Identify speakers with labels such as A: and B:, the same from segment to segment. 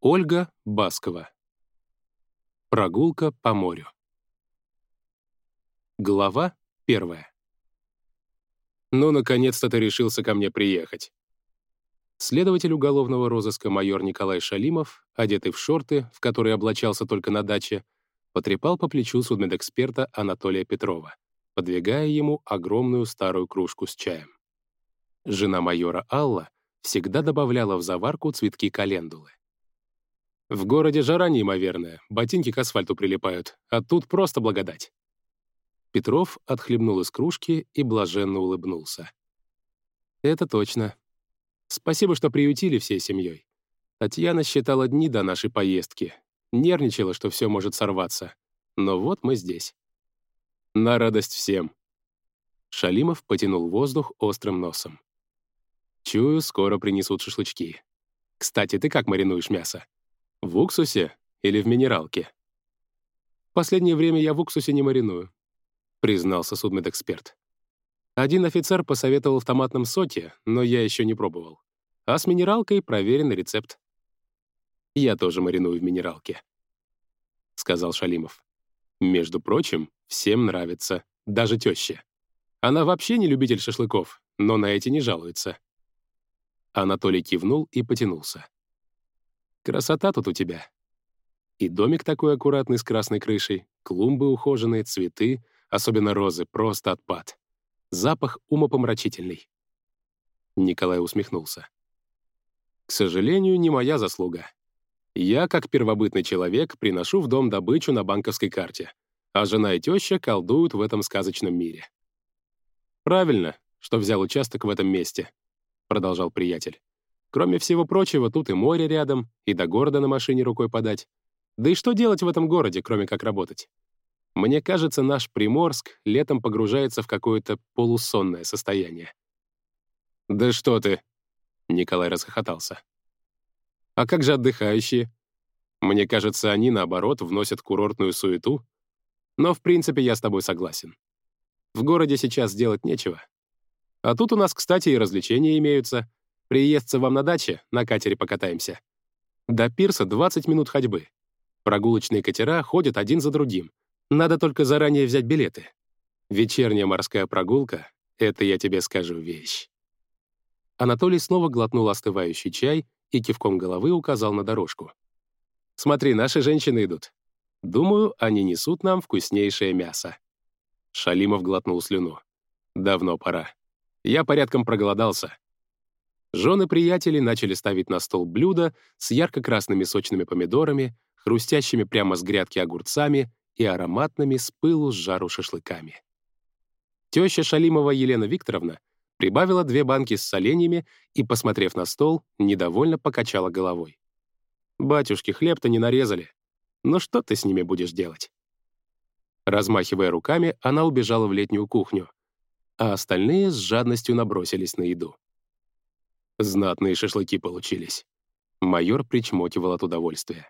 A: Ольга Баскова. Прогулка по морю. Глава первая. «Ну, наконец-то ты решился ко мне приехать». Следователь уголовного розыска майор Николай Шалимов, одетый в шорты, в которые облачался только на даче, потрепал по плечу судмедэксперта Анатолия Петрова, подвигая ему огромную старую кружку с чаем. Жена майора Алла всегда добавляла в заварку цветки календулы. В городе жара неимоверная, ботинки к асфальту прилипают, а тут просто благодать. Петров отхлебнул из кружки и блаженно улыбнулся. «Это точно. Спасибо, что приютили всей семьей. Татьяна считала дни до нашей поездки. Нервничала, что все может сорваться. Но вот мы здесь. На радость всем». Шалимов потянул воздух острым носом. «Чую, скоро принесут шашлычки. Кстати, ты как маринуешь мясо?» В уксусе или в минералке? Последнее время я в уксусе не мариную, признался судмедэксперт. Один офицер посоветовал в томатном соке, но я еще не пробовал. А с минералкой проверенный рецепт. Я тоже мариную в минералке, сказал Шалимов. Между прочим, всем нравится, даже тёще. Она вообще не любитель шашлыков, но на эти не жалуется. Анатолий кивнул и потянулся. Красота тут у тебя. И домик такой аккуратный с красной крышей, клумбы ухоженные, цветы, особенно розы, просто отпад. Запах умопомрачительный. Николай усмехнулся. К сожалению, не моя заслуга. Я, как первобытный человек, приношу в дом добычу на банковской карте, а жена и теща колдуют в этом сказочном мире. «Правильно, что взял участок в этом месте», — продолжал приятель. Кроме всего прочего, тут и море рядом, и до города на машине рукой подать. Да и что делать в этом городе, кроме как работать? Мне кажется, наш Приморск летом погружается в какое-то полусонное состояние. «Да что ты!» — Николай расхохотался. «А как же отдыхающие? Мне кажется, они, наоборот, вносят курортную суету. Но, в принципе, я с тобой согласен. В городе сейчас делать нечего. А тут у нас, кстати, и развлечения имеются — Приестся вам на даче, на катере покатаемся. До пирса 20 минут ходьбы. Прогулочные катера ходят один за другим. Надо только заранее взять билеты. Вечерняя морская прогулка — это, я тебе скажу, вещь. Анатолий снова глотнул остывающий чай и кивком головы указал на дорожку. «Смотри, наши женщины идут. Думаю, они несут нам вкуснейшее мясо». Шалимов глотнул слюну. «Давно пора. Я порядком проголодался. Жены приятелей начали ставить на стол блюда с ярко-красными сочными помидорами, хрустящими прямо с грядки огурцами и ароматными с пылу с жару шашлыками. Теща Шалимова Елена Викторовна прибавила две банки с соленьями и, посмотрев на стол, недовольно покачала головой. «Батюшки, хлеб-то не нарезали. Ну что ты с ними будешь делать?» Размахивая руками, она убежала в летнюю кухню, а остальные с жадностью набросились на еду. Знатные шашлыки получились. Майор причмокивал от удовольствия.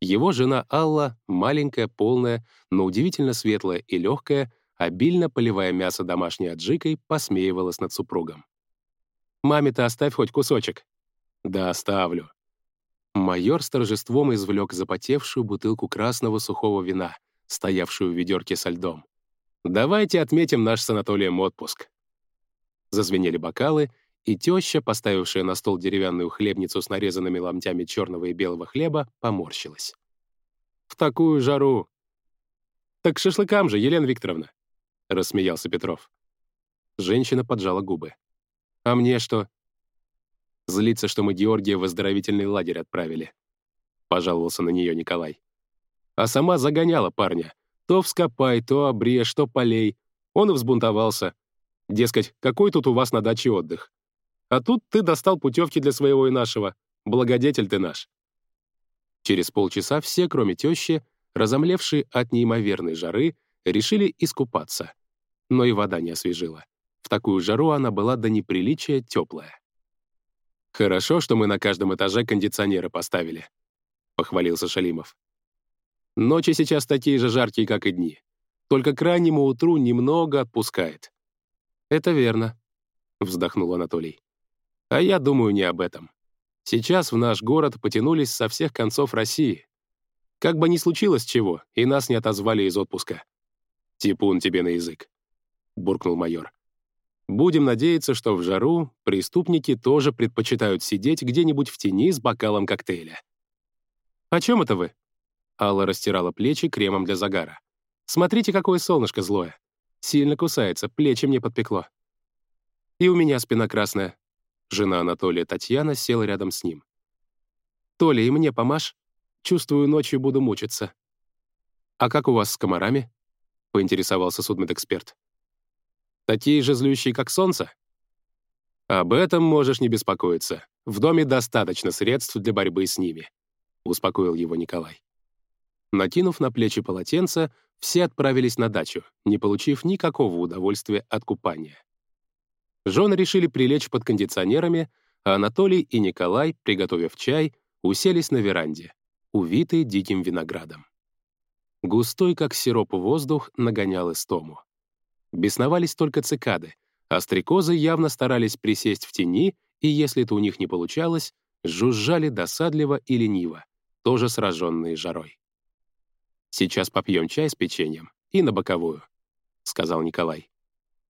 A: Его жена Алла, маленькая, полная, но удивительно светлая и легкая, обильно поливая мясо домашней аджикой, посмеивалась над супругом. «Маме-то оставь хоть кусочек». «Да, оставлю». Майор с торжеством извлек запотевшую бутылку красного сухого вина, стоявшую в ведерке со льдом. «Давайте отметим наш с Анатолием отпуск». Зазвенели бокалы, и теща, поставившая на стол деревянную хлебницу с нарезанными ломтями черного и белого хлеба, поморщилась. «В такую жару!» «Так шашлыкам же, Елена Викторовна!» — рассмеялся Петров. Женщина поджала губы. «А мне что?» «Злиться, что мы Георгия в оздоровительный лагерь отправили», — пожаловался на нее Николай. А сама загоняла парня. То вскопай, то обрежь, то полей. Он и взбунтовался. Дескать, какой тут у вас на даче отдых? А тут ты достал путевки для своего и нашего. Благодетель ты наш». Через полчаса все, кроме тещи, разомлевшие от неимоверной жары, решили искупаться. Но и вода не освежила. В такую жару она была до неприличия теплая. «Хорошо, что мы на каждом этаже кондиционеры поставили», — похвалился Шалимов. «Ночи сейчас такие же жаркие, как и дни. Только к раннему утру немного отпускает». «Это верно», — вздохнул Анатолий. А я думаю не об этом. Сейчас в наш город потянулись со всех концов России. Как бы ни случилось чего, и нас не отозвали из отпуска. «Типун тебе на язык», — буркнул майор. «Будем надеяться, что в жару преступники тоже предпочитают сидеть где-нибудь в тени с бокалом коктейля». «О чем это вы?» Алла растирала плечи кремом для загара. «Смотрите, какое солнышко злое. Сильно кусается, плечи мне подпекло». «И у меня спина красная». Жена Анатолия Татьяна села рядом с ним. «Толя, и мне помашь? Чувствую, ночью буду мучиться». «А как у вас с комарами?» — поинтересовался судмедэксперт. «Такие же злющие, как солнце?» «Об этом можешь не беспокоиться. В доме достаточно средств для борьбы с ними», — успокоил его Николай. Накинув на плечи полотенце, все отправились на дачу, не получив никакого удовольствия от купания. Жены решили прилечь под кондиционерами, а Анатолий и Николай, приготовив чай, уселись на веранде, увитые диким виноградом. Густой, как сироп, воздух нагонял истому. Бесновались только цикады, а стрекозы явно старались присесть в тени, и если это у них не получалось, жужжали досадливо и лениво, тоже сраженные жарой. «Сейчас попьем чай с печеньем и на боковую», — сказал Николай.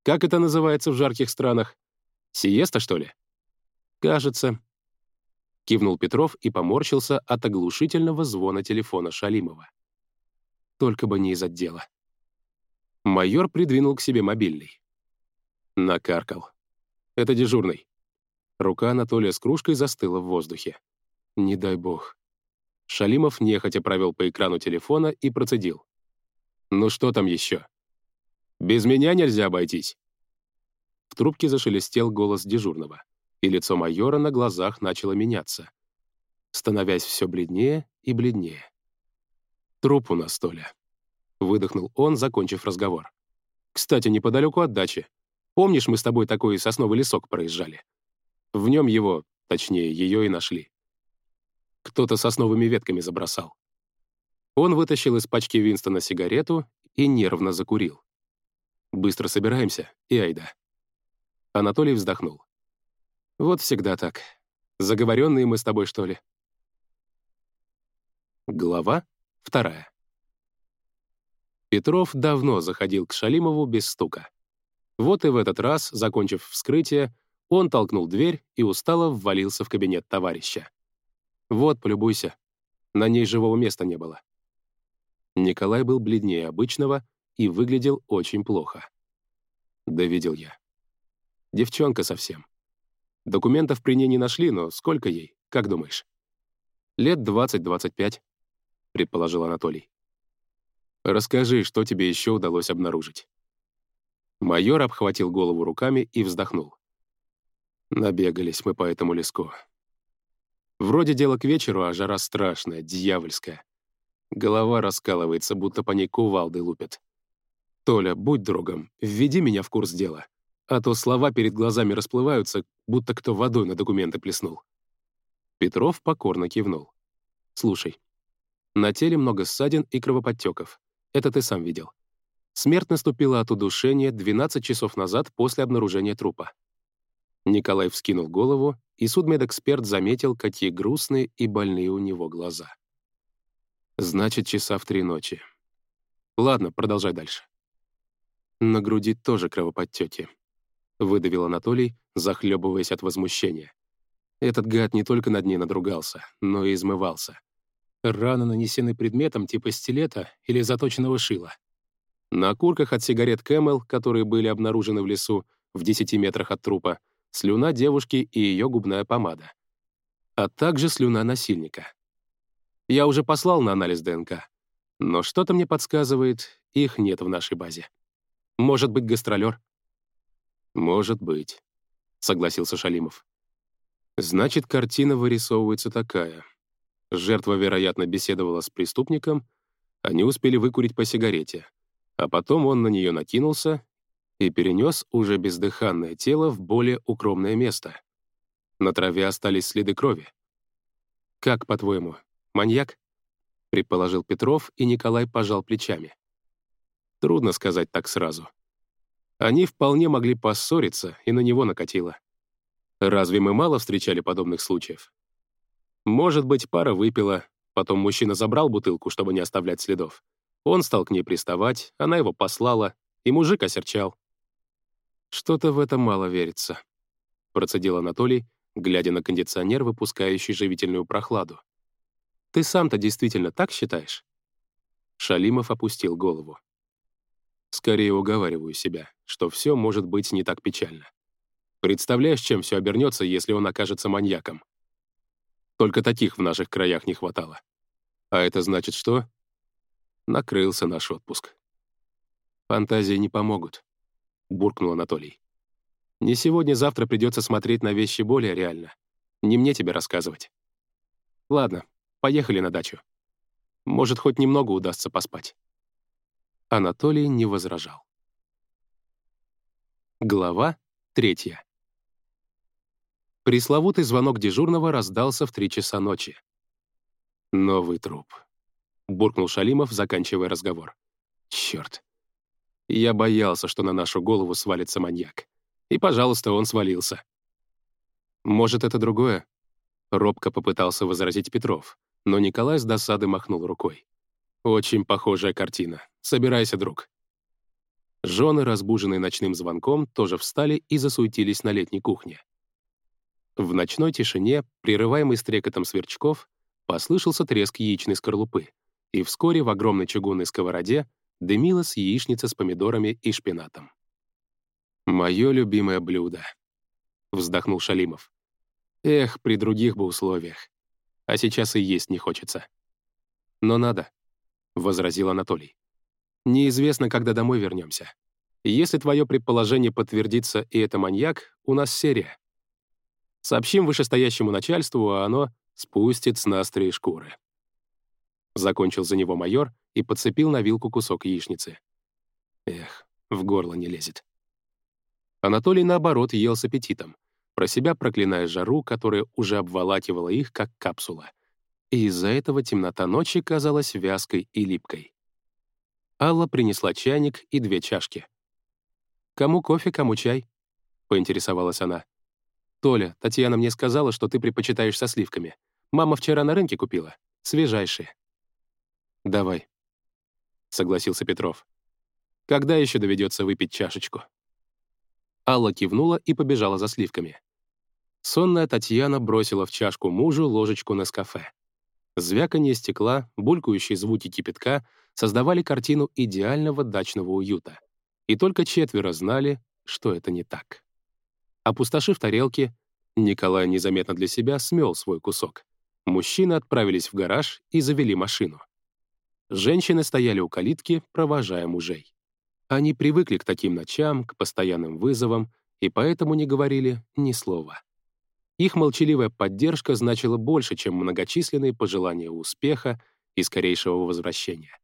A: «Как это называется в жарких странах? Сиеста, что ли?» «Кажется». Кивнул Петров и поморщился от оглушительного звона телефона Шалимова. Только бы не из отдела. Майор придвинул к себе мобильный. Накаркал. «Это дежурный». Рука Анатолия с кружкой застыла в воздухе. «Не дай бог». Шалимов нехотя провел по экрану телефона и процедил. «Ну что там еще? Без меня нельзя обойтись». В трубке зашелестел голос дежурного, и лицо майора на глазах начало меняться, становясь все бледнее и бледнее. «Труп у нас, Толя», — выдохнул он, закончив разговор. «Кстати, неподалеку от дачи. Помнишь, мы с тобой такой сосновый лесок проезжали? В нем его, точнее, ее и нашли. Кто-то сосновыми ветками забросал». Он вытащил из пачки Винстона сигарету и нервно закурил. «Быстро собираемся, и айда». Анатолий вздохнул. «Вот всегда так. Заговоренные мы с тобой, что ли?» Глава Вторая. Петров давно заходил к Шалимову без стука. Вот и в этот раз, закончив вскрытие, он толкнул дверь и устало ввалился в кабинет товарища. «Вот, полюбуйся. На ней живого места не было». Николай был бледнее обычного и выглядел очень плохо. Да видел я. Девчонка совсем. Документов при ней не нашли, но сколько ей, как думаешь? Лет 20-25 предположил Анатолий. «Расскажи, что тебе еще удалось обнаружить». Майор обхватил голову руками и вздохнул. Набегались мы по этому леску. Вроде дело к вечеру, а жара страшная, дьявольская. Голова раскалывается, будто по ней кувалды лупят. «Толя, будь другом, введи меня в курс дела, а то слова перед глазами расплываются, будто кто водой на документы плеснул». Петров покорно кивнул. «Слушай, на теле много ссадин и кровоподтеков. Это ты сам видел. Смерть наступила от удушения 12 часов назад после обнаружения трупа. Николай вскинул голову, и судмедэксперт заметил, какие грустные и больные у него глаза. Значит, часа в три ночи. Ладно, продолжай дальше. На груди тоже кровоподтеки. Выдавил Анатолий, захлебываясь от возмущения. Этот гад не только над ней надругался, но и измывался. Раны нанесены предметом типа стилета или заточенного шила. На окурках от сигарет Кэмел, которые были обнаружены в лесу в 10 метрах от трупа, слюна девушки и ее губная помада. А также слюна насильника. Я уже послал на анализ ДНК, но что-то мне подсказывает, их нет в нашей базе. Может быть, гастролер? Может быть, согласился Шалимов. Значит, картина вырисовывается такая. Жертва, вероятно, беседовала с преступником, они успели выкурить по сигарете, а потом он на нее накинулся и перенес уже бездыханное тело в более укромное место. На траве остались следы крови. «Как, по-твоему, маньяк?» — предположил Петров, и Николай пожал плечами. Трудно сказать так сразу. Они вполне могли поссориться, и на него накатило. Разве мы мало встречали подобных случаев? Может быть, пара выпила, потом мужчина забрал бутылку, чтобы не оставлять следов. Он стал к ней приставать, она его послала, и мужик осерчал. «Что-то в это мало верится», — процедил Анатолий, глядя на кондиционер, выпускающий живительную прохладу. «Ты сам-то действительно так считаешь?» Шалимов опустил голову. «Скорее уговариваю себя, что все может быть не так печально. Представляешь, чем все обернется, если он окажется маньяком? Только таких в наших краях не хватало. А это значит что? Накрылся наш отпуск. Фантазии не помогут, буркнул Анатолий. Не сегодня-завтра придется смотреть на вещи более реально. Не мне тебе рассказывать. Ладно, поехали на дачу. Может, хоть немного удастся поспать. Анатолий не возражал. Глава третья. Пресловутый звонок дежурного раздался в три часа ночи. «Новый труп», — буркнул Шалимов, заканчивая разговор. «Черт. Я боялся, что на нашу голову свалится маньяк. И, пожалуйста, он свалился». «Может, это другое?» Робко попытался возразить Петров, но Николай с досады махнул рукой. «Очень похожая картина. Собирайся, друг». Жены, разбуженные ночным звонком, тоже встали и засуетились на летней кухне. В ночной тишине, прерываемый стрекотом сверчков, послышался треск яичной скорлупы, и вскоре в огромной чугунной сковороде дымилась яичница с помидорами и шпинатом. «Мое любимое блюдо», — вздохнул Шалимов. «Эх, при других бы условиях. А сейчас и есть не хочется». «Но надо», — возразил Анатолий. «Неизвестно, когда домой вернемся. Если твое предположение подтвердится и это маньяк, у нас серия. Сообщим вышестоящему начальству, а оно спустит с нас три шкуры. Закончил за него майор и подцепил на вилку кусок яичницы. Эх, в горло не лезет. Анатолий, наоборот, ел с аппетитом, про себя проклиная жару, которая уже обволакивала их, как капсула. И из-за этого темнота ночи казалась вязкой и липкой. Алла принесла чайник и две чашки. «Кому кофе, кому чай?» — поинтересовалась она. «Толя, Татьяна мне сказала, что ты предпочитаешь со сливками. Мама вчера на рынке купила. Свежайшие». «Давай», — согласился Петров. «Когда еще доведется выпить чашечку?» Алла кивнула и побежала за сливками. Сонная Татьяна бросила в чашку мужу ложечку на кафе. Звяканье стекла, булькающие звуки кипятка создавали картину идеального дачного уюта. И только четверо знали, что это не так. Опустошив тарелки, Николай незаметно для себя смел свой кусок. Мужчины отправились в гараж и завели машину. Женщины стояли у калитки, провожая мужей. Они привыкли к таким ночам, к постоянным вызовам, и поэтому не говорили ни слова. Их молчаливая поддержка значила больше, чем многочисленные пожелания успеха и скорейшего возвращения.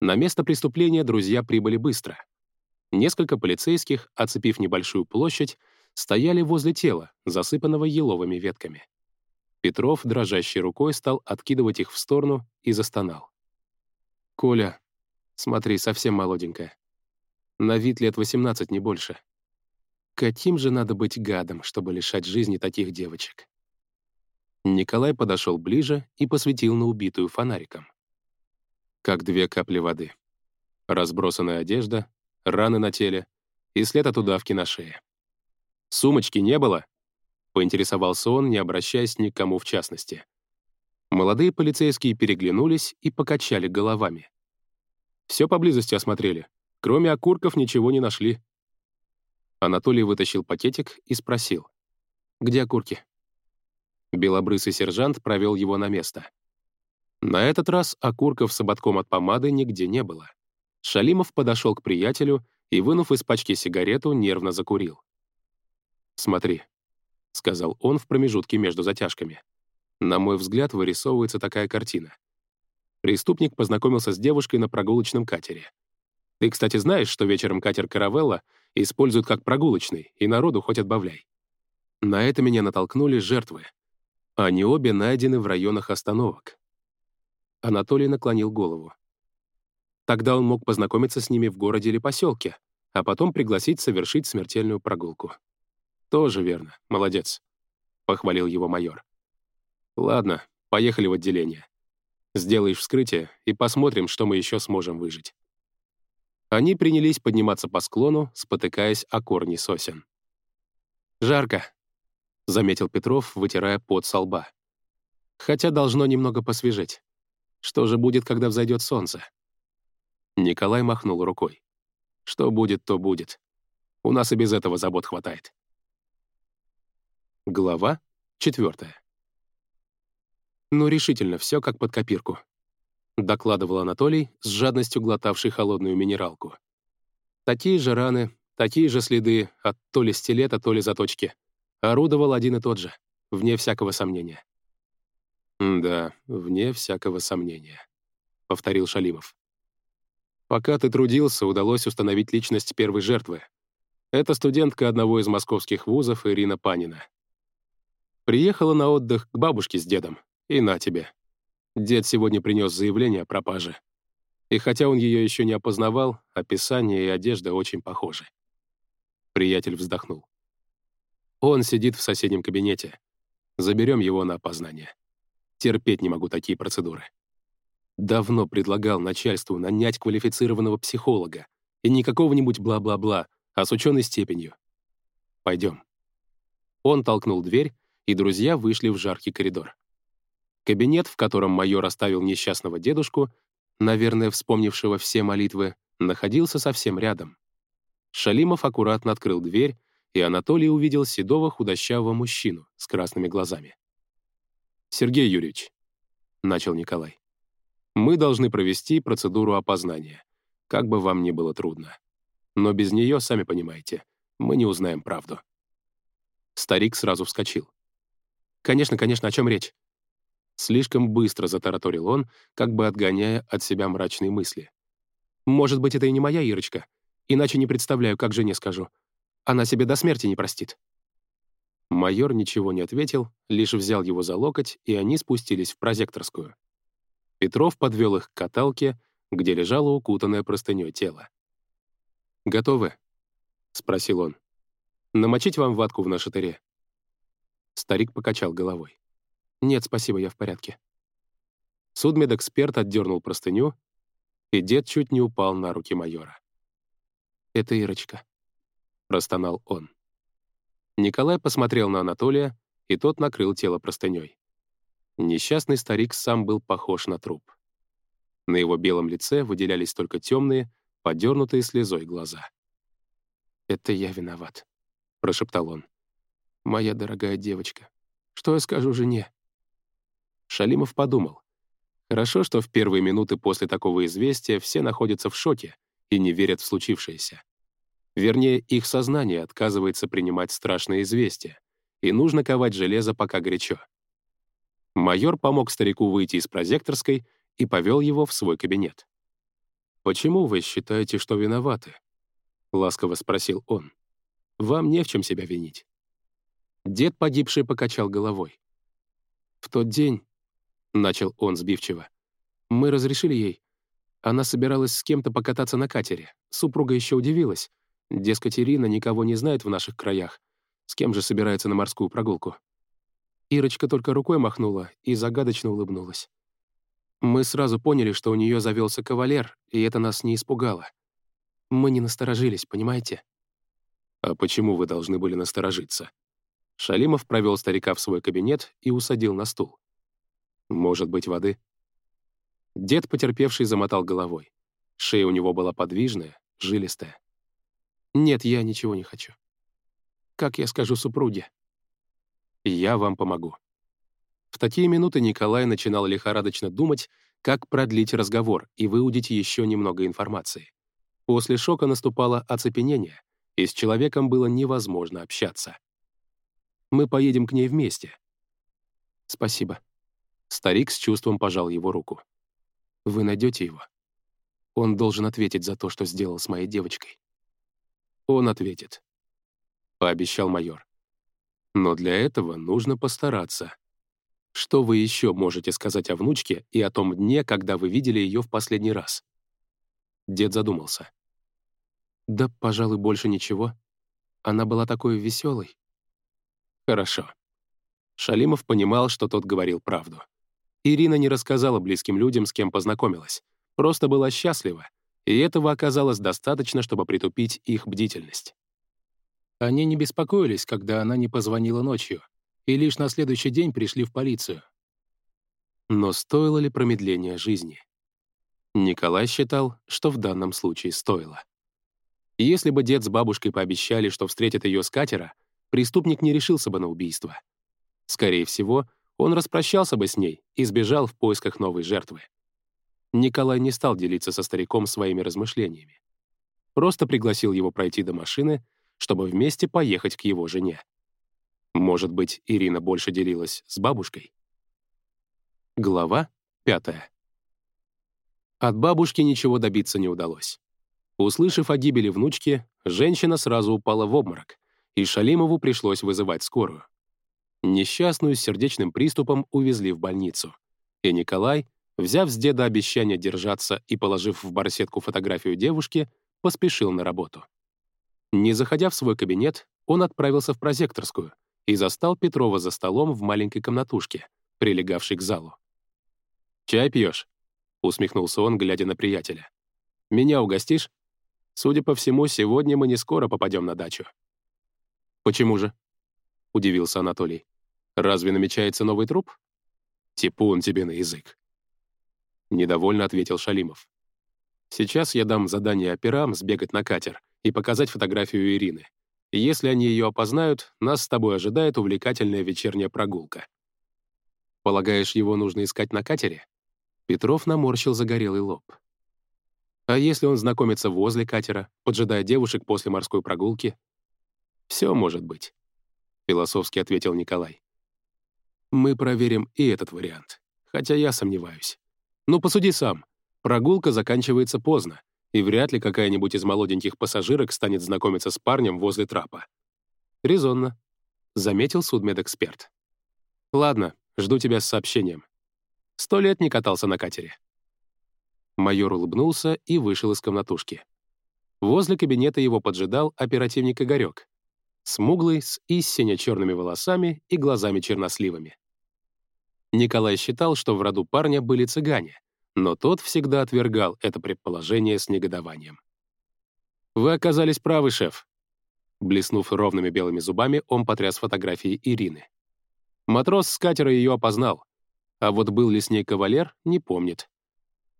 A: На место преступления друзья прибыли быстро. Несколько полицейских, оцепив небольшую площадь, стояли возле тела, засыпанного еловыми ветками. Петров, дрожащей рукой, стал откидывать их в сторону и застонал. «Коля, смотри, совсем молоденькая. На вид лет 18, не больше. Каким же надо быть гадом, чтобы лишать жизни таких девочек?» Николай подошел ближе и посветил на убитую фонариком. Как две капли воды. Разбросанная одежда, раны на теле и след от удавки на шее. «Сумочки не было?» — поинтересовался он, не обращаясь ни к кому в частности. Молодые полицейские переглянулись и покачали головами. «Все поблизости осмотрели. Кроме окурков ничего не нашли». Анатолий вытащил пакетик и спросил. «Где окурки?» Белобрысый сержант провел его на место. На этот раз окурков с ободком от помады нигде не было. Шалимов подошел к приятелю и, вынув из пачки сигарету, нервно закурил. «Смотри», — сказал он в промежутке между затяжками. На мой взгляд, вырисовывается такая картина. Преступник познакомился с девушкой на прогулочном катере. Ты, кстати, знаешь, что вечером катер «Каравелла» используют как прогулочный, и народу хоть отбавляй. На это меня натолкнули жертвы. Они обе найдены в районах остановок. Анатолий наклонил голову. Тогда он мог познакомиться с ними в городе или поселке, а потом пригласить совершить смертельную прогулку. «Тоже верно. Молодец», — похвалил его майор. Ладно, поехали в отделение. Сделаешь вскрытие, и посмотрим, что мы еще сможем выжить. Они принялись подниматься по склону, спотыкаясь о корни сосен. «Жарко», — заметил Петров, вытирая пот со лба. «Хотя должно немного посвежеть. Что же будет, когда взойдет солнце?» Николай махнул рукой. «Что будет, то будет. У нас и без этого забот хватает». Глава четвертая. «Ну, решительно, все как под копирку докладывал Анатолий, с жадностью глотавший холодную минералку. Такие же раны, такие же следы от то ли стилета, то ли заточки. Орудовал один и тот же, вне всякого сомнения. «Да, вне всякого сомнения», — повторил Шалимов. «Пока ты трудился, удалось установить личность первой жертвы. Это студентка одного из московских вузов Ирина Панина. Приехала на отдых к бабушке с дедом, и на тебе. Дед сегодня принес заявление о пропаже. И хотя он ее еще не опознавал, описание и одежда очень похожи. Приятель вздохнул. Он сидит в соседнем кабинете. Заберем его на опознание. Терпеть не могу такие процедуры. Давно предлагал начальству нанять квалифицированного психолога. И не какого-нибудь бла-бла-бла, а с ученой степенью. Пойдем. Он толкнул дверь, и друзья вышли в жаркий коридор. Кабинет, в котором майор оставил несчастного дедушку, наверное, вспомнившего все молитвы, находился совсем рядом. Шалимов аккуратно открыл дверь, и Анатолий увидел седого худощавого мужчину с красными глазами. «Сергей Юрьевич», — начал Николай, — «мы должны провести процедуру опознания, как бы вам ни было трудно. Но без нее, сами понимаете, мы не узнаем правду». Старик сразу вскочил. «Конечно, конечно, о чем речь? Слишком быстро затараторил он, как бы отгоняя от себя мрачные мысли. «Может быть, это и не моя Ирочка. Иначе не представляю, как жене скажу. Она себе до смерти не простит». Майор ничего не ответил, лишь взял его за локоть, и они спустились в прозекторскую. Петров подвел их к каталке, где лежало укутанное простынёй тело. «Готовы?» — спросил он. «Намочить вам ватку в нашатыре?» Старик покачал головой. «Нет, спасибо, я в порядке». Судмедэксперт отдернул простыню, и дед чуть не упал на руки майора. «Это Ирочка», — простонал он. Николай посмотрел на Анатолия, и тот накрыл тело простыней. Несчастный старик сам был похож на труп. На его белом лице выделялись только темные, подернутые слезой глаза. «Это я виноват», — прошептал он. «Моя дорогая девочка, что я скажу жене?» Шалимов подумал. Хорошо, что в первые минуты после такого известия все находятся в шоке и не верят в случившееся. Вернее, их сознание отказывается принимать страшное известие, и нужно ковать железо пока горячо. Майор помог старику выйти из прозекторской и повел его в свой кабинет. «Почему вы считаете, что виноваты?» — ласково спросил он. «Вам не в чем себя винить». Дед погибший покачал головой. «В тот день — начал он сбивчиво. «Мы разрешили ей. Она собиралась с кем-то покататься на катере. Супруга еще удивилась. Дескать, Ирина никого не знает в наших краях. С кем же собирается на морскую прогулку?» Ирочка только рукой махнула и загадочно улыбнулась. Мы сразу поняли, что у нее завелся кавалер, и это нас не испугало. Мы не насторожились, понимаете? «А почему вы должны были насторожиться?» Шалимов провел старика в свой кабинет и усадил на стул. Может быть, воды? Дед, потерпевший, замотал головой. Шея у него была подвижная, жилистая. «Нет, я ничего не хочу. Как я скажу супруге?» «Я вам помогу». В такие минуты Николай начинал лихорадочно думать, как продлить разговор и выудить еще немного информации. После шока наступало оцепенение, и с человеком было невозможно общаться. «Мы поедем к ней вместе». «Спасибо», Старик с чувством пожал его руку. «Вы найдете его? Он должен ответить за то, что сделал с моей девочкой». «Он ответит», — пообещал майор. «Но для этого нужно постараться. Что вы еще можете сказать о внучке и о том дне, когда вы видели ее в последний раз?» Дед задумался. «Да, пожалуй, больше ничего. Она была такой веселой». «Хорошо. Шалимов понимал, что тот говорил правду. Ирина не рассказала близким людям, с кем познакомилась. Просто была счастлива, и этого оказалось достаточно, чтобы притупить их бдительность. Они не беспокоились, когда она не позвонила ночью, и лишь на следующий день пришли в полицию. Но стоило ли промедление жизни? Николай считал, что в данном случае стоило. Если бы дед с бабушкой пообещали, что встретят ее с катера, преступник не решился бы на убийство. Скорее всего, он распрощался бы с ней и сбежал в поисках новой жертвы. Николай не стал делиться со стариком своими размышлениями. Просто пригласил его пройти до машины, чтобы вместе поехать к его жене. Может быть, Ирина больше делилась с бабушкой? Глава пятая. От бабушки ничего добиться не удалось. Услышав о гибели внучки, женщина сразу упала в обморок, и Шалимову пришлось вызывать скорую. Несчастную с сердечным приступом увезли в больницу, и Николай, взяв с деда обещание держаться и положив в барсетку фотографию девушки, поспешил на работу. Не заходя в свой кабинет, он отправился в прозекторскую и застал Петрова за столом в маленькой комнатушке, прилегавшей к залу. «Чай пьешь?» — усмехнулся он, глядя на приятеля. «Меня угостишь? Судя по всему, сегодня мы не скоро попадем на дачу». «Почему же?» — удивился Анатолий. «Разве намечается новый труп?» «Типун тебе на язык». Недовольно ответил Шалимов. «Сейчас я дам задание операм сбегать на катер и показать фотографию Ирины. Если они ее опознают, нас с тобой ожидает увлекательная вечерняя прогулка». «Полагаешь, его нужно искать на катере?» Петров наморщил загорелый лоб. А если он знакомится возле катера, поджидая девушек после морской прогулки? Все может быть, философски ответил Николай. Мы проверим и этот вариант, хотя я сомневаюсь. Ну, посуди сам. Прогулка заканчивается поздно, и вряд ли какая-нибудь из молоденьких пассажирок станет знакомиться с парнем возле трапа. Резонно, заметил судмедэксперт. Ладно, жду тебя с сообщением. Сто лет не катался на катере». Майор улыбнулся и вышел из комнатушки. Возле кабинета его поджидал оперативник Игорек, смуглый, с истинно черными волосами и глазами-черносливами. Николай считал, что в роду парня были цыгане, но тот всегда отвергал это предположение с негодованием. «Вы оказались правы, шеф». Блеснув ровными белыми зубами, он потряс фотографией Ирины. Матрос с катера ее опознал, а вот был ли с ней кавалер, не помнит.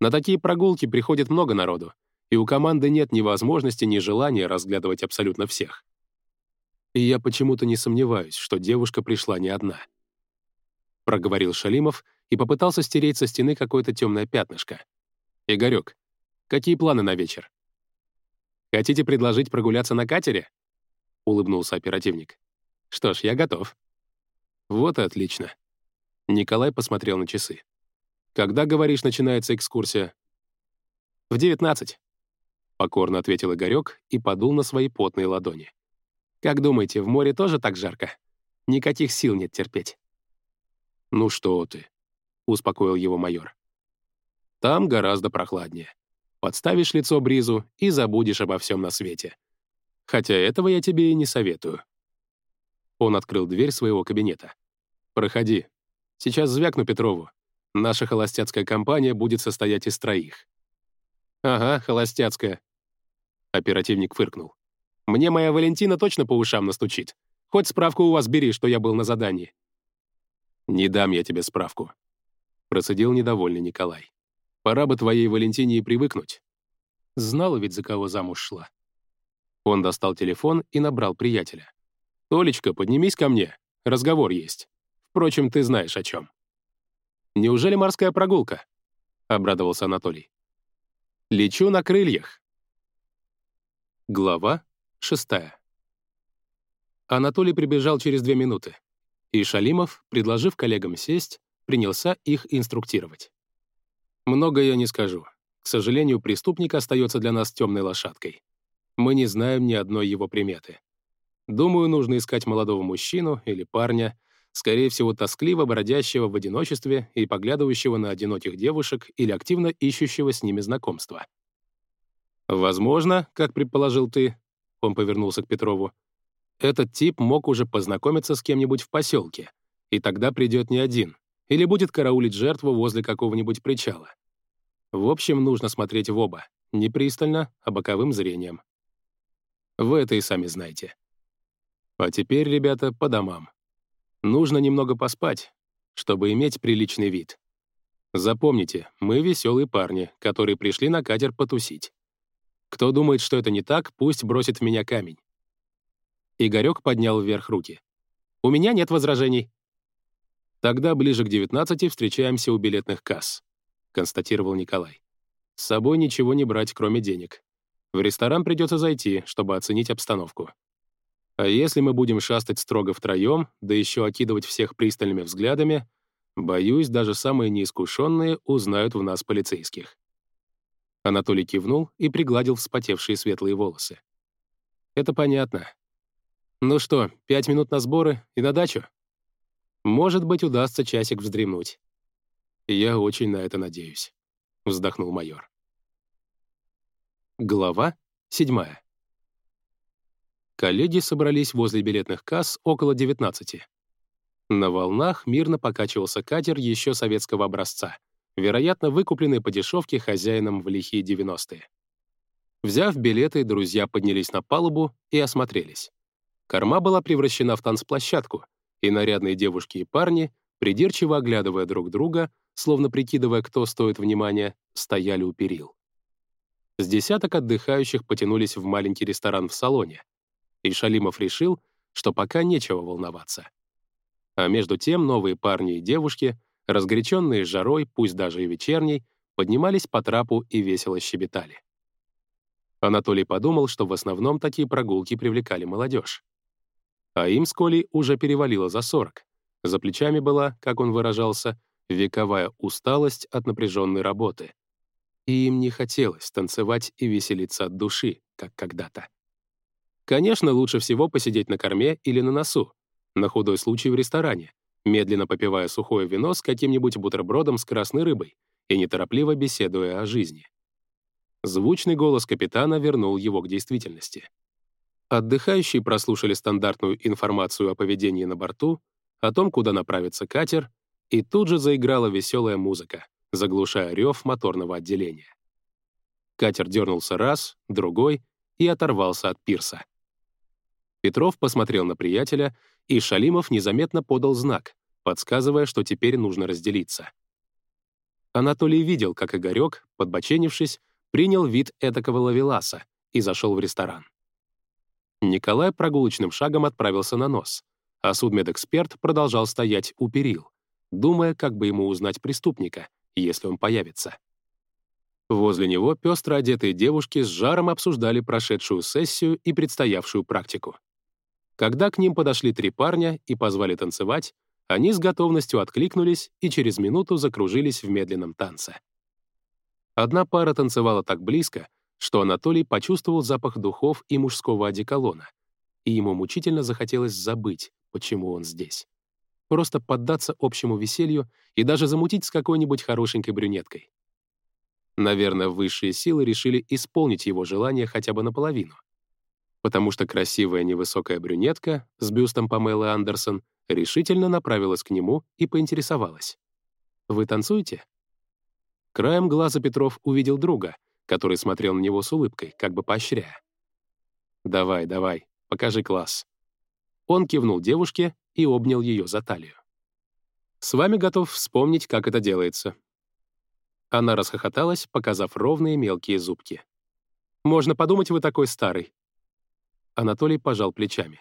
A: На такие прогулки приходит много народу, и у команды нет ни возможности, ни желания разглядывать абсолютно всех. И я почему-то не сомневаюсь, что девушка пришла не одна. Проговорил Шалимов и попытался стереть со стены какое-то темное пятнышко. «Игорек, какие планы на вечер?» «Хотите предложить прогуляться на катере?» — улыбнулся оперативник. «Что ж, я готов». «Вот и отлично. Николай посмотрел на часы. «Когда, говоришь, начинается экскурсия?» «В девятнадцать», — покорно ответил Игорек и подул на свои потные ладони. «Как думаете, в море тоже так жарко? Никаких сил нет терпеть». «Ну что ты», — успокоил его майор. «Там гораздо прохладнее. Подставишь лицо бризу и забудешь обо всем на свете. Хотя этого я тебе и не советую». Он открыл дверь своего кабинета. «Проходи, Сейчас звякну Петрову. Наша холостяцкая компания будет состоять из троих». «Ага, холостяцкая». Оперативник фыркнул. «Мне моя Валентина точно по ушам настучит. Хоть справку у вас бери, что я был на задании». «Не дам я тебе справку», — процедил недовольный Николай. «Пора бы твоей Валентине и привыкнуть». Знала ведь, за кого замуж шла. Он достал телефон и набрал приятеля. «Толечка, поднимись ко мне. Разговор есть». Впрочем, ты знаешь о чем. «Неужели морская прогулка?» — обрадовался Анатолий. «Лечу на крыльях». Глава шестая. Анатолий прибежал через две минуты, и Шалимов, предложив коллегам сесть, принялся их инструктировать. «Много я не скажу. К сожалению, преступник остается для нас темной лошадкой. Мы не знаем ни одной его приметы. Думаю, нужно искать молодого мужчину или парня, скорее всего, тоскливо бродящего в одиночестве и поглядывающего на одиноких девушек или активно ищущего с ними знакомства. «Возможно, как предположил ты», — он повернулся к Петрову, «этот тип мог уже познакомиться с кем-нибудь в поселке, и тогда придет не один, или будет караулить жертву возле какого-нибудь причала. В общем, нужно смотреть в оба, не пристально, а боковым зрением. Вы это и сами знаете. А теперь, ребята, по домам. Нужно немного поспать, чтобы иметь приличный вид. Запомните, мы веселые парни, которые пришли на катер потусить. Кто думает, что это не так, пусть бросит в меня камень. Игорек поднял вверх руки. «У меня нет возражений». «Тогда ближе к 19 встречаемся у билетных касс», — констатировал Николай. «С собой ничего не брать, кроме денег. В ресторан придется зайти, чтобы оценить обстановку. А если мы будем шастать строго втроем, да еще окидывать всех пристальными взглядами, боюсь, даже самые неискушенные узнают в нас полицейских». Анатолий кивнул и пригладил вспотевшие светлые волосы. «Это понятно. Ну что, пять минут на сборы и на дачу? Может быть, удастся часик вздремнуть. Я очень на это надеюсь», — вздохнул майор. Глава седьмая. Коллеги собрались возле билетных касс около 19. На волнах мирно покачивался катер еще советского образца, вероятно, выкупленный по дешевке хозяином в лихие 90-е. Взяв билеты, друзья поднялись на палубу и осмотрелись. Корма была превращена в танцплощадку, и нарядные девушки и парни, придирчиво оглядывая друг друга, словно прикидывая, кто стоит внимания, стояли у перил. С десяток отдыхающих потянулись в маленький ресторан в салоне, и Шалимов решил, что пока нечего волноваться. А между тем новые парни и девушки, разгоряченные жарой, пусть даже и вечерней, поднимались по трапу и весело щебетали. Анатолий подумал, что в основном такие прогулки привлекали молодежь. А им с Колей уже перевалило за 40. За плечами была, как он выражался, вековая усталость от напряженной работы. И им не хотелось танцевать и веселиться от души, как когда-то. Конечно, лучше всего посидеть на корме или на носу, на худой случай в ресторане, медленно попивая сухое вино с каким-нибудь бутербродом с красной рыбой и неторопливо беседуя о жизни. Звучный голос капитана вернул его к действительности. Отдыхающие прослушали стандартную информацию о поведении на борту, о том, куда направится катер, и тут же заиграла веселая музыка, заглушая рев моторного отделения. Катер дернулся раз, другой и оторвался от пирса. Петров посмотрел на приятеля, и Шалимов незаметно подал знак, подсказывая, что теперь нужно разделиться. Анатолий видел, как Игорек, подбоченившись, принял вид этакого лавеласа и зашел в ресторан. Николай прогулочным шагом отправился на нос, а судмедэксперт продолжал стоять у перил, думая, как бы ему узнать преступника, если он появится. Возле него пестро одетые девушки с жаром обсуждали прошедшую сессию и предстоявшую практику. Когда к ним подошли три парня и позвали танцевать, они с готовностью откликнулись и через минуту закружились в медленном танце. Одна пара танцевала так близко, что Анатолий почувствовал запах духов и мужского одеколона, и ему мучительно захотелось забыть, почему он здесь. Просто поддаться общему веселью и даже замутить с какой-нибудь хорошенькой брюнеткой. Наверное, высшие силы решили исполнить его желание хотя бы наполовину. Потому что красивая невысокая брюнетка с бюстом Памелы Андерсон решительно направилась к нему и поинтересовалась. «Вы танцуете?» Краем глаза Петров увидел друга — который смотрел на него с улыбкой, как бы поощряя. «Давай, давай, покажи класс». Он кивнул девушке и обнял ее за талию. «С вами готов вспомнить, как это делается». Она расхохоталась, показав ровные мелкие зубки. «Можно подумать, вы такой старый». Анатолий пожал плечами.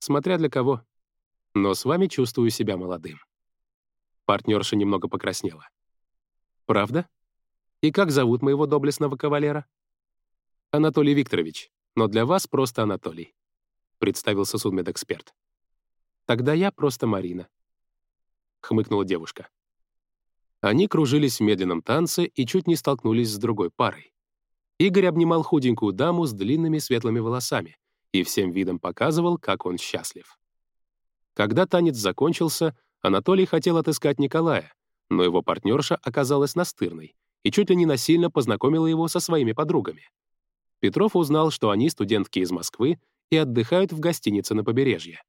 A: «Смотря для кого. Но с вами чувствую себя молодым». Партнерша немного покраснела. «Правда?» И как зовут моего доблестного кавалера? Анатолий Викторович, но для вас просто Анатолий, представился судмедэксперт. Тогда я просто Марина, хмыкнула девушка. Они кружились в медленном танце и чуть не столкнулись с другой парой. Игорь обнимал худенькую даму с длинными светлыми волосами и всем видом показывал, как он счастлив. Когда танец закончился, Анатолий хотел отыскать Николая, но его партнерша оказалась настырной и чуть ли не насильно познакомила его со своими подругами. Петров узнал, что они студентки из Москвы и отдыхают в гостинице на побережье.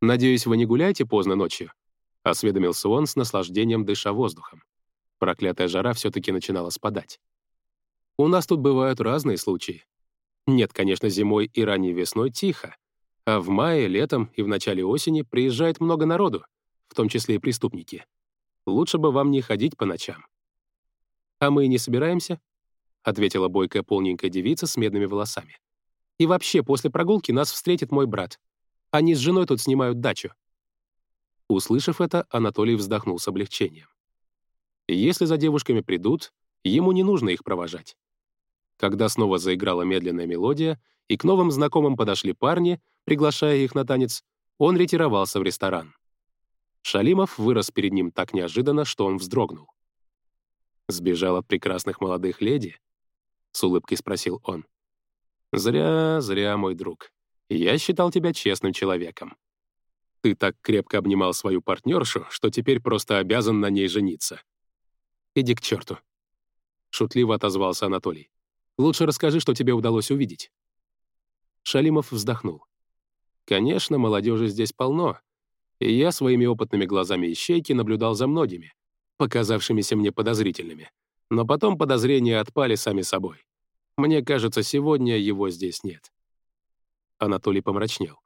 A: «Надеюсь, вы не гуляете поздно ночью?» — осведомился он с наслаждением, дыша воздухом. Проклятая жара все-таки начинала спадать. «У нас тут бывают разные случаи. Нет, конечно, зимой и ранней весной тихо, а в мае, летом и в начале осени приезжает много народу, в том числе и преступники. Лучше бы вам не ходить по ночам». «А мы не собираемся?» — ответила бойкая полненькая девица с медными волосами. «И вообще, после прогулки нас встретит мой брат. Они с женой тут снимают дачу». Услышав это, Анатолий вздохнул с облегчением. Если за девушками придут, ему не нужно их провожать. Когда снова заиграла медленная мелодия, и к новым знакомым подошли парни, приглашая их на танец, он ретировался в ресторан. Шалимов вырос перед ним так неожиданно, что он вздрогнул. «Сбежал от прекрасных молодых леди?» — с улыбкой спросил он. «Зря, зря, мой друг. Я считал тебя честным человеком. Ты так крепко обнимал свою партнершу, что теперь просто обязан на ней жениться. Иди к черту. Шутливо отозвался Анатолий. Лучше расскажи, что тебе удалось увидеть. Шалимов вздохнул. Конечно, молодежи здесь полно, и я своими опытными глазами ищейки наблюдал за многими, показавшимися мне подозрительными. Но потом подозрения отпали сами собой. Мне кажется, сегодня его здесь нет. Анатолий помрачнел.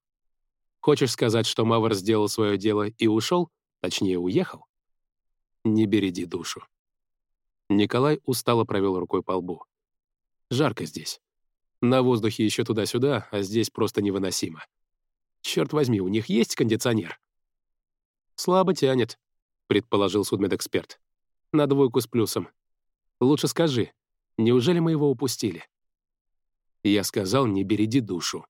A: Хочешь сказать, что Мавр сделал свое дело и ушел? Точнее, уехал? Не береди душу. Николай устало провел рукой по лбу. Жарко здесь. На воздухе еще туда-сюда, а здесь просто невыносимо. Черт возьми, у них есть кондиционер? Слабо тянет, предположил судмедэксперт. На двойку с плюсом. Лучше скажи, неужели мы его упустили? Я сказал, не береди душу.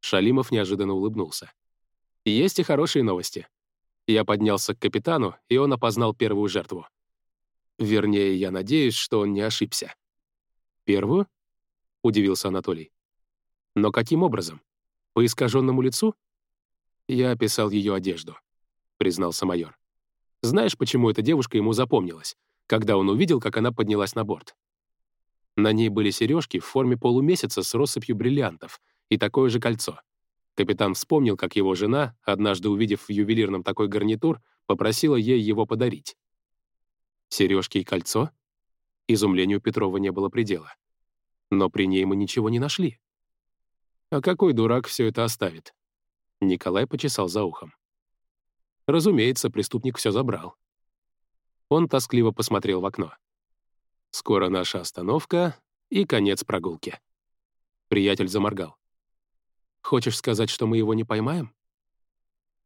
A: Шалимов неожиданно улыбнулся. Есть и хорошие новости. Я поднялся к капитану, и он опознал первую жертву. Вернее, я надеюсь, что он не ошибся. «Первую?» — удивился Анатолий. «Но каким образом? По искаженному лицу?» «Я описал ее одежду», — признался майор. «Знаешь, почему эта девушка ему запомнилась, когда он увидел, как она поднялась на борт?» На ней были сережки в форме полумесяца с россыпью бриллиантов и такое же кольцо. Капитан вспомнил, как его жена, однажды увидев в ювелирном такой гарнитур, попросила ей его подарить. Сережки и кольцо? Изумлению Петрова не было предела. Но при ней мы ничего не нашли. А какой дурак все это оставит? Николай почесал за ухом. Разумеется, преступник все забрал. Он тоскливо посмотрел в окно. Скоро наша остановка и конец прогулки. Приятель заморгал. «Хочешь сказать, что мы его не поймаем?»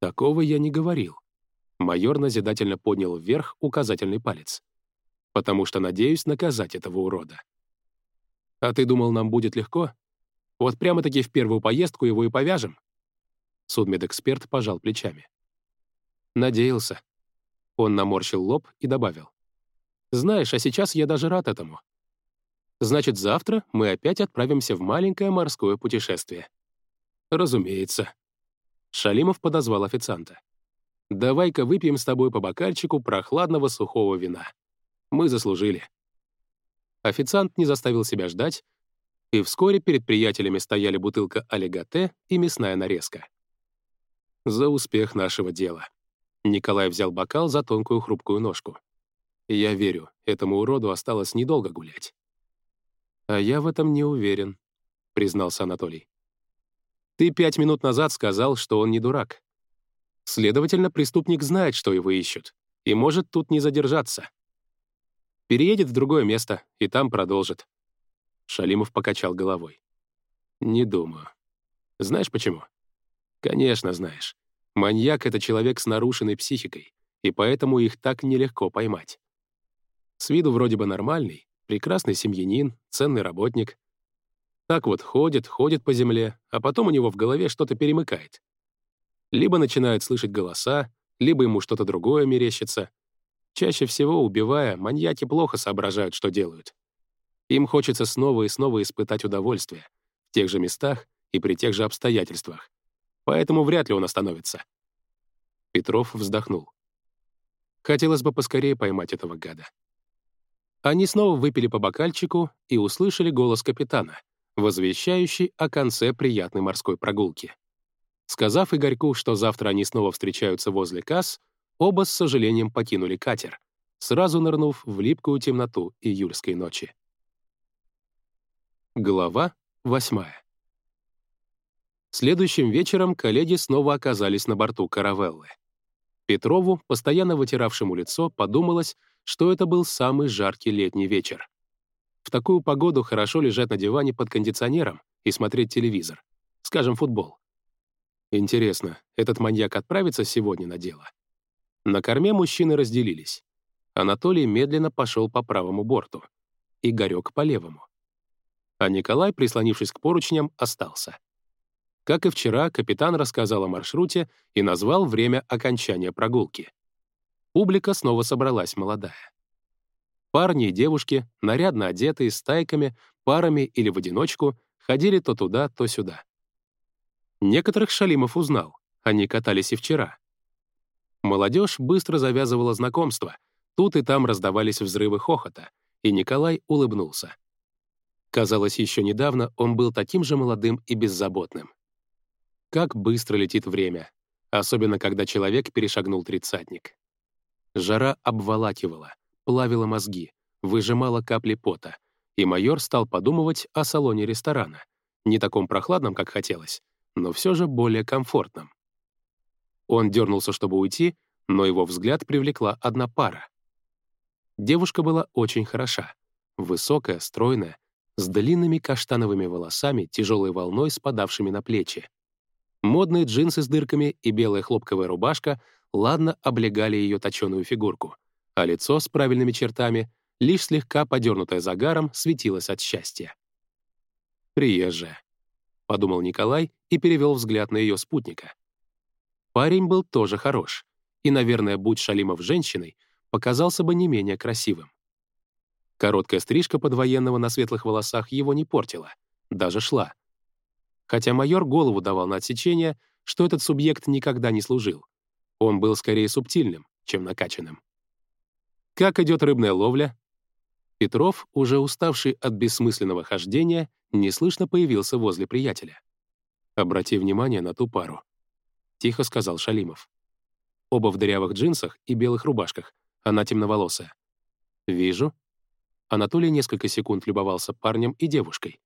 A: «Такого я не говорил. Майор назидательно поднял вверх указательный палец. «Потому что надеюсь наказать этого урода». «А ты думал, нам будет легко? Вот прямо-таки в первую поездку его и повяжем?» Судмедэксперт пожал плечами. «Надеялся». Он наморщил лоб и добавил. «Знаешь, а сейчас я даже рад этому. Значит, завтра мы опять отправимся в маленькое морское путешествие». «Разумеется». Шалимов подозвал официанта. Давай-ка выпьем с тобой по бокальчику прохладного сухого вина. Мы заслужили». Официант не заставил себя ждать, и вскоре перед приятелями стояли бутылка олиготе и мясная нарезка. За успех нашего дела. Николай взял бокал за тонкую хрупкую ножку. Я верю, этому уроду осталось недолго гулять. «А я в этом не уверен», — признался Анатолий. «Ты пять минут назад сказал, что он не дурак. Следовательно, преступник знает, что его ищут, и может тут не задержаться. Переедет в другое место, и там продолжит. Шалимов покачал головой. «Не думаю. Знаешь почему?» «Конечно, знаешь. Маньяк — это человек с нарушенной психикой, и поэтому их так нелегко поймать. С виду вроде бы нормальный, прекрасный семьянин, ценный работник. Так вот ходит, ходит по земле, а потом у него в голове что-то перемыкает либо начинает слышать голоса, либо ему что-то другое мерещится. Чаще всего, убивая, маньяки плохо соображают, что делают. Им хочется снова и снова испытать удовольствие в тех же местах и при тех же обстоятельствах. Поэтому вряд ли он остановится. Петров вздохнул. Хотелось бы поскорее поймать этого гада. Они снова выпили по бокальчику и услышали голос капитана, возвещающий о конце приятной морской прогулки. Сказав Игорьку, что завтра они снова встречаются возле касс, оба с сожалением покинули катер, сразу нырнув в липкую темноту июльской ночи. Глава восьмая. Следующим вечером коллеги снова оказались на борту каравеллы. Петрову, постоянно вытиравшему лицо, подумалось, что это был самый жаркий летний вечер. В такую погоду хорошо лежать на диване под кондиционером и смотреть телевизор. Скажем, футбол. Интересно, этот маньяк отправится сегодня на дело? На корме мужчины разделились. Анатолий медленно пошел по правому борту, Игорек — по левому. А Николай, прислонившись к поручням, остался. Как и вчера, капитан рассказал о маршруте и назвал время окончания прогулки. Публика снова собралась молодая. Парни и девушки, нарядно одетые, стайками, парами или в одиночку, ходили то туда, то сюда. Некоторых Шалимов узнал, они катались и вчера. Молодежь быстро завязывала знакомства, тут и там раздавались взрывы хохота, и Николай улыбнулся. Казалось, еще недавно он был таким же молодым и беззаботным. Как быстро летит время, особенно когда человек перешагнул тридцатник. Жара обволакивала, плавила мозги, выжимала капли пота, и майор стал подумывать о салоне ресторана, не таком прохладном, как хотелось, но все же более комфортным. Он дернулся, чтобы уйти, но его взгляд привлекла одна пара. Девушка была очень хороша. Высокая, стройная, с длинными каштановыми волосами, тяжелой волной спадавшими на плечи. Модные джинсы с дырками и белая хлопковая рубашка ладно облегали ее точеную фигурку, а лицо с правильными чертами, лишь слегка подернутое загаром, светилось от счастья. Приезжая подумал Николай и перевел взгляд на ее спутника. Парень был тоже хорош, и, наверное, будь Шалимов женщиной, показался бы не менее красивым. Короткая стрижка подвоенного на светлых волосах его не портила, даже шла. Хотя майор голову давал на отсечение, что этот субъект никогда не служил. Он был скорее субтильным, чем накачанным. Как идет рыбная ловля? Петров, уже уставший от бессмысленного хождения, неслышно появился возле приятеля. «Обрати внимание на ту пару», — тихо сказал Шалимов. Оба в дырявых джинсах и белых рубашках, она темноволосая. «Вижу». Анатолий несколько секунд любовался парнем и девушкой.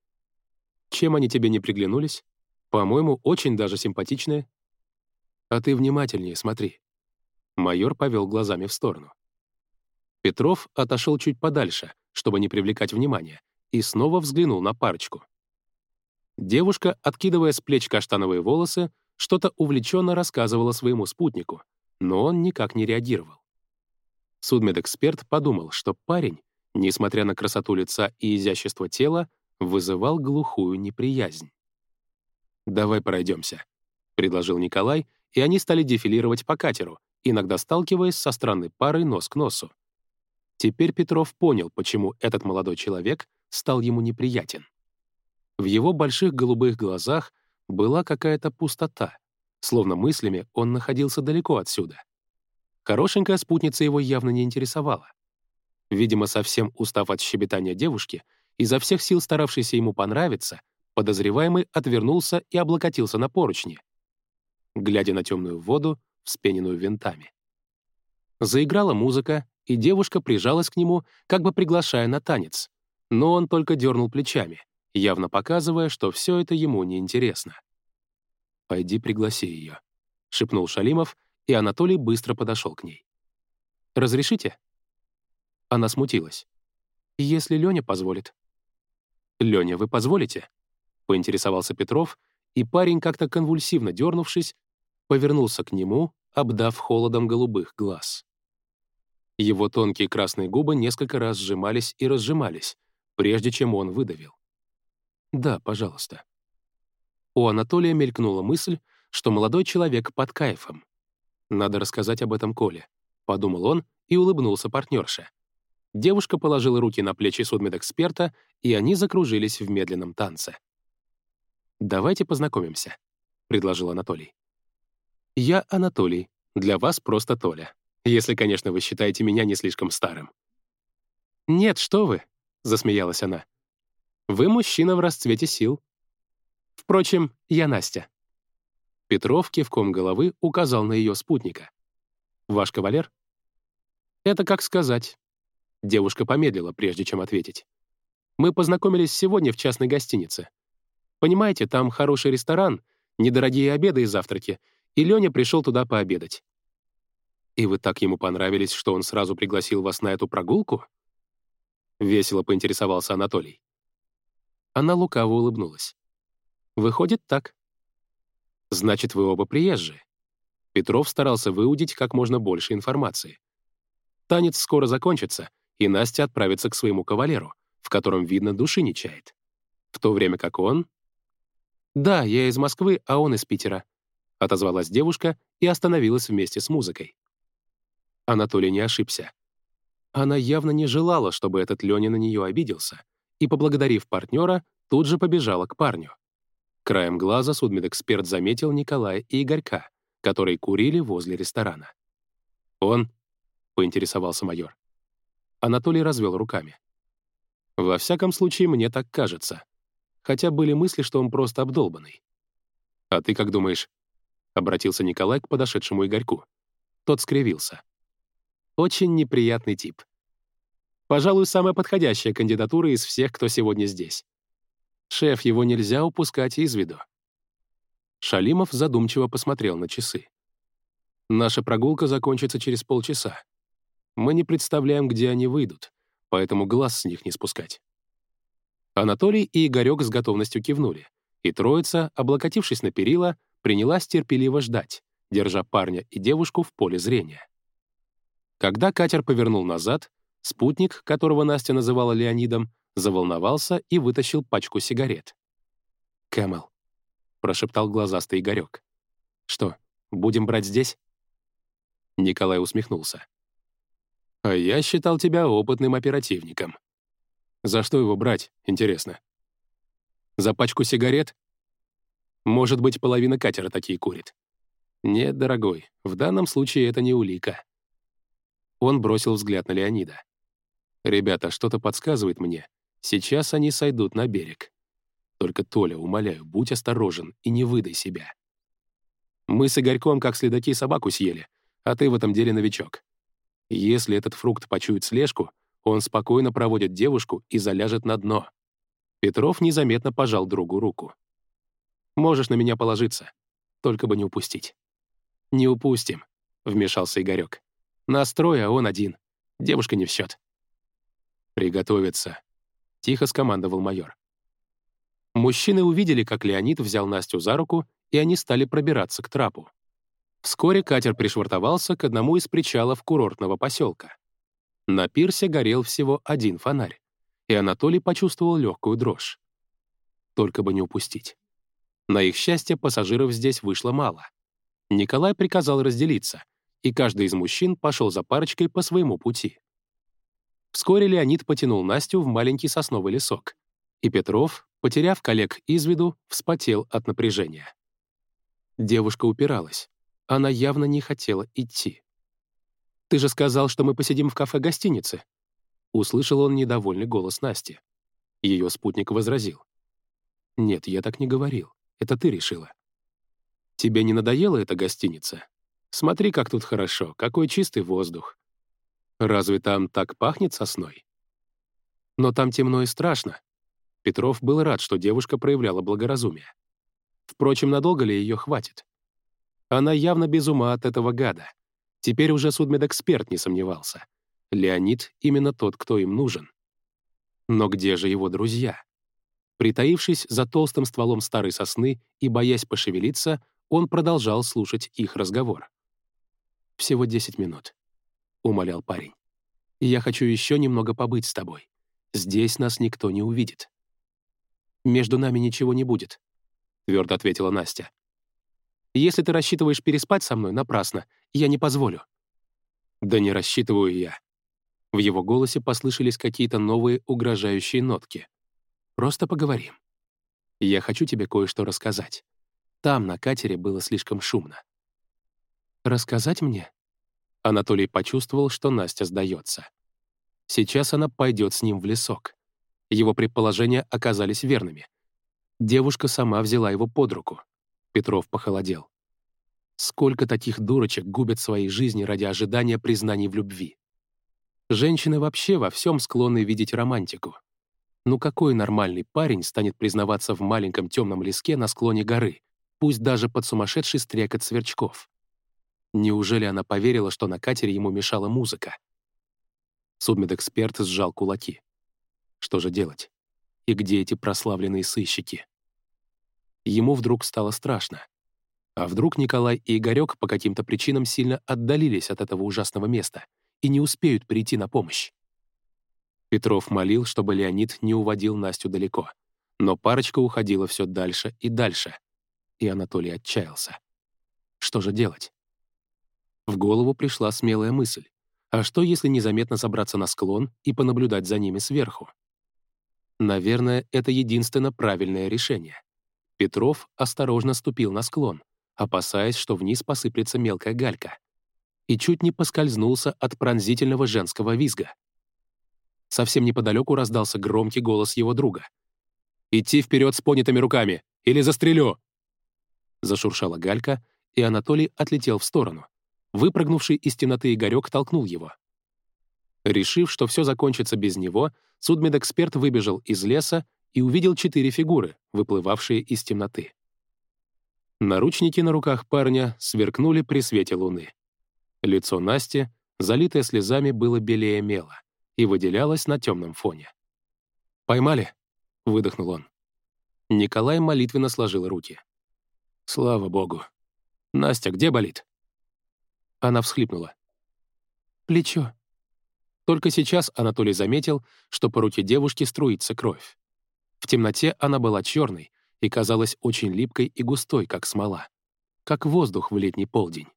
A: «Чем они тебе не приглянулись? По-моему, очень даже симпатичные». «А ты внимательнее смотри». Майор повел глазами в сторону. Петров отошел чуть подальше, чтобы не привлекать внимания, и снова взглянул на парочку. Девушка, откидывая с плеч каштановые волосы, что-то увлеченно рассказывала своему спутнику, но он никак не реагировал. Судмедэксперт подумал, что парень, несмотря на красоту лица и изящество тела, вызывал глухую неприязнь. «Давай пройдемся», — предложил Николай, и они стали дефилировать по катеру, иногда сталкиваясь со странной парой нос к носу. Теперь Петров понял, почему этот молодой человек стал ему неприятен. В его больших голубых глазах была какая-то пустота, словно мыслями он находился далеко отсюда. Хорошенькая спутница его явно не интересовала. Видимо, совсем устав от щебетания девушки, изо всех сил старавшейся ему понравиться, подозреваемый отвернулся и облокотился на поручни, глядя на темную воду, вспененную винтами. Заиграла музыка, и девушка прижалась к нему, как бы приглашая на танец. Но он только дернул плечами, явно показывая, что все это ему неинтересно. «Пойди пригласи ее», — шепнул Шалимов, и Анатолий быстро подошел к ней. «Разрешите?» Она смутилась. «Если Леня позволит». «Леня, вы позволите?» — поинтересовался Петров, и парень, как-то конвульсивно дернувшись, повернулся к нему, обдав холодом голубых глаз. Его тонкие красные губы несколько раз сжимались и разжимались, прежде чем он выдавил. «Да, пожалуйста». У Анатолия мелькнула мысль, что молодой человек под кайфом. «Надо рассказать об этом Коле», — подумал он и улыбнулся партнерше. Девушка положила руки на плечи судмедэксперта, и они закружились в медленном танце. «Давайте познакомимся», — предложил Анатолий. «Я Анатолий, для вас просто Толя», если, конечно, вы считаете меня не слишком старым». «Нет, что вы», — засмеялась она. «Вы мужчина в расцвете сил. Впрочем, я Настя». Петров кивком головы указал на ее спутника. «Ваш кавалер?» «Это как сказать». Девушка помедлила, прежде чем ответить. «Мы познакомились сегодня в частной гостинице. Понимаете, там хороший ресторан, недорогие обеды и завтраки, и Леня пришел туда пообедать. И вы так ему понравились, что он сразу пригласил вас на эту прогулку? Весело поинтересовался Анатолий. Она лукаво улыбнулась. Выходит так. Значит, вы оба приезжие. Петров старался выудить как можно больше информации. Танец скоро закончится, и Настя отправится к своему кавалеру, в котором, видно, души не чает. В то время как он... «Да, я из Москвы, а он из Питера», — отозвалась девушка и остановилась вместе с музыкой. Анатолий не ошибся. Она явно не желала, чтобы этот Леня на нее обиделся, и, поблагодарив партнера, тут же побежала к парню. Краем глаза судмедэксперт заметил Николая и Игорька, которые курили возле ресторана. «Он?» — поинтересовался майор. Анатолий развел руками. «Во всяком случае, мне так кажется. Хотя были мысли, что он просто обдолбанный. А ты как думаешь?» — обратился Николай к подошедшему Игорьку. Тот скривился. Очень неприятный тип. Пожалуй, самая подходящая кандидатура из всех, кто сегодня здесь. Шеф, его нельзя упускать из виду. Шалимов задумчиво посмотрел на часы. Наша прогулка закончится через полчаса. Мы не представляем, где они выйдут, поэтому глаз с них не спускать. Анатолий и Игорек с готовностью кивнули, и троица, облокотившись на перила, принялась терпеливо ждать, держа парня и девушку в поле зрения. Когда катер повернул назад, спутник, которого Настя называла Леонидом, заволновался и вытащил пачку сигарет. «Кэмэл», — прошептал глазастый Игорек. «Что, будем брать здесь?» Николай усмехнулся. «А я считал тебя опытным оперативником. За что его брать, интересно? За пачку сигарет? Может быть, половина катера такие курит. Нет, дорогой, в данном случае это не улика. Он бросил взгляд на Леонида. «Ребята, что-то подсказывает мне. Сейчас они сойдут на берег. Только, Толя, умоляю, будь осторожен и не выдай себя. Мы с Игорьком как следаки собаку съели, а ты в этом деле новичок. Если этот фрукт почует слежку, он спокойно проводит девушку и заляжет на дно». Петров незаметно пожал другу руку. «Можешь на меня положиться, только бы не упустить». «Не упустим», — вмешался Игорек. Нас трое, а он один. Девушка не в счет. «Приготовиться», — тихо скомандовал майор. Мужчины увидели, как Леонид взял Настю за руку, и они стали пробираться к трапу. Вскоре катер пришвартовался к одному из причалов курортного поселка. На пирсе горел всего один фонарь, и Анатолий почувствовал легкую дрожь. Только бы не упустить. На их счастье пассажиров здесь вышло мало. Николай приказал разделиться — и каждый из мужчин пошел за парочкой по своему пути. Вскоре Леонид потянул Настю в маленький сосновый лесок, и Петров, потеряв коллег из виду, вспотел от напряжения. Девушка упиралась. Она явно не хотела идти. «Ты же сказал, что мы посидим в кафе-гостинице», услышал он недовольный голос Насти. Ее спутник возразил. «Нет, я так не говорил. Это ты решила». «Тебе не надоела эта гостиница?» Смотри, как тут хорошо, какой чистый воздух. Разве там так пахнет сосной? Но там темно и страшно. Петров был рад, что девушка проявляла благоразумие. Впрочем, надолго ли ее хватит? Она явно без ума от этого гада. Теперь уже судмедэксперт не сомневался. Леонид — именно тот, кто им нужен. Но где же его друзья? Притаившись за толстым стволом старой сосны и боясь пошевелиться, он продолжал слушать их разговор. «Всего десять минут», — умолял парень. «Я хочу еще немного побыть с тобой. Здесь нас никто не увидит». «Между нами ничего не будет», — твердо ответила Настя. «Если ты рассчитываешь переспать со мной, напрасно. Я не позволю». «Да не рассчитываю я». В его голосе послышались какие-то новые угрожающие нотки. «Просто поговорим. Я хочу тебе кое-что рассказать. Там, на катере, было слишком шумно. «Рассказать мне?» Анатолий почувствовал, что Настя сдается. Сейчас она пойдет с ним в лесок. Его предположения оказались верными. Девушка сама взяла его под руку. Петров похолодел. Сколько таких дурочек губят свои жизни ради ожидания признаний в любви? Женщины вообще во всем склонны видеть романтику. Ну какой нормальный парень станет признаваться в маленьком темном леске на склоне горы, пусть даже под сумасшедший стрекот сверчков? Неужели она поверила, что на катере ему мешала музыка? Судмедэксперт сжал кулаки. Что же делать? И где эти прославленные сыщики? Ему вдруг стало страшно. А вдруг Николай и Игорек по каким-то причинам сильно отдалились от этого ужасного места и не успеют прийти на помощь? Петров молил, чтобы Леонид не уводил Настю далеко. Но парочка уходила все дальше и дальше. И Анатолий отчаялся. Что же делать? В голову пришла смелая мысль. А что, если незаметно забраться на склон и понаблюдать за ними сверху? Наверное, это единственно правильное решение. Петров осторожно ступил на склон, опасаясь, что вниз посыплется мелкая галька, и чуть не поскользнулся от пронзительного женского визга. Совсем неподалеку раздался громкий голос его друга. «Идти вперед с понятыми руками! Или застрелю!» Зашуршала галька, и Анатолий отлетел в сторону. Выпрыгнувший из темноты Игорек толкнул его. Решив, что все закончится без него, судмедэксперт выбежал из леса и увидел четыре фигуры, выплывавшие из темноты. Наручники на руках парня сверкнули при свете луны. Лицо Насти, залитое слезами, было белее мела и выделялось на темном фоне. «Поймали?» — выдохнул он. Николай молитвенно сложил руки. «Слава богу! Настя, где болит?» Она всхлипнула. «Плечо». Только сейчас Анатолий заметил, что по руке девушки струится кровь. В темноте она была черной и казалась очень липкой и густой, как смола. Как воздух в летний полдень.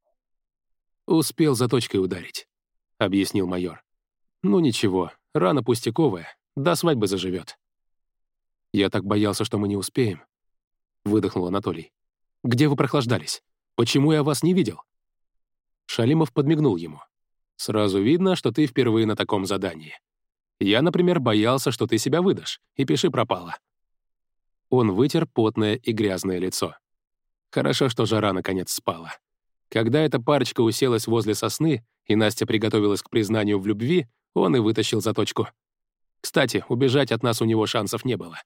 A: «Успел заточкой ударить», — объяснил майор. «Ну ничего, рана пустяковая, до свадьбы заживет». «Я так боялся, что мы не успеем», — выдохнул Анатолий. «Где вы прохлаждались? Почему я вас не видел?» Шалимов подмигнул ему. «Сразу видно, что ты впервые на таком задании. Я, например, боялся, что ты себя выдашь, и пиши пропало». Он вытер потное и грязное лицо. Хорошо, что жара наконец спала. Когда эта парочка уселась возле сосны, и Настя приготовилась к признанию в любви, он и вытащил заточку. Кстати, убежать от нас у него шансов не было.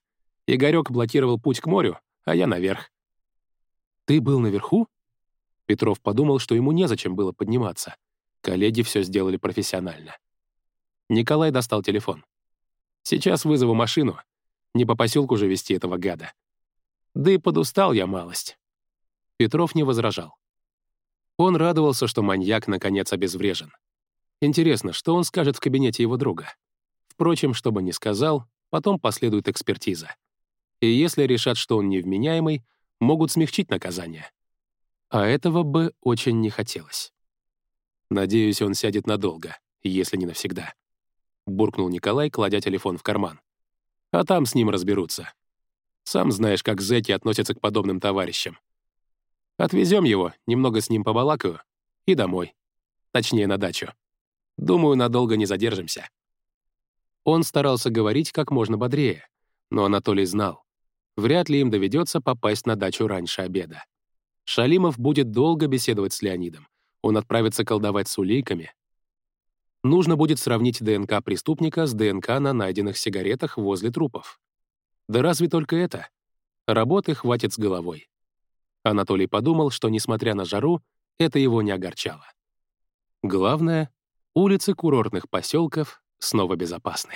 A: Игорёк блокировал путь к морю, а я наверх. «Ты был наверху?» Петров подумал, что ему незачем было подниматься. Коллеги все сделали профессионально. Николай достал телефон. «Сейчас вызову машину. Не по поселку же вести этого гада. Да и подустал я малость». Петров не возражал. Он радовался, что маньяк наконец обезврежен. Интересно, что он скажет в кабинете его друга? Впрочем, что бы ни сказал, потом последует экспертиза. И если решат, что он невменяемый, могут смягчить наказание. А этого бы очень не хотелось. Надеюсь, он сядет надолго, если не навсегда. Буркнул Николай, кладя телефон в карман. А там с ним разберутся. Сам знаешь, как зэки относятся к подобным товарищам. Отвезем его, немного с ним побалакаю, и домой. Точнее, на дачу. Думаю, надолго не задержимся. Он старался говорить как можно бодрее, но Анатолий знал, вряд ли им доведется попасть на дачу раньше обеда. Шалимов будет долго беседовать с Леонидом. Он отправится колдовать с улейками. Нужно будет сравнить ДНК преступника с ДНК на найденных сигаретах возле трупов. Да разве только это? Работы хватит с головой. Анатолий подумал, что, несмотря на жару, это его не огорчало. Главное, улицы курортных поселков снова безопасны.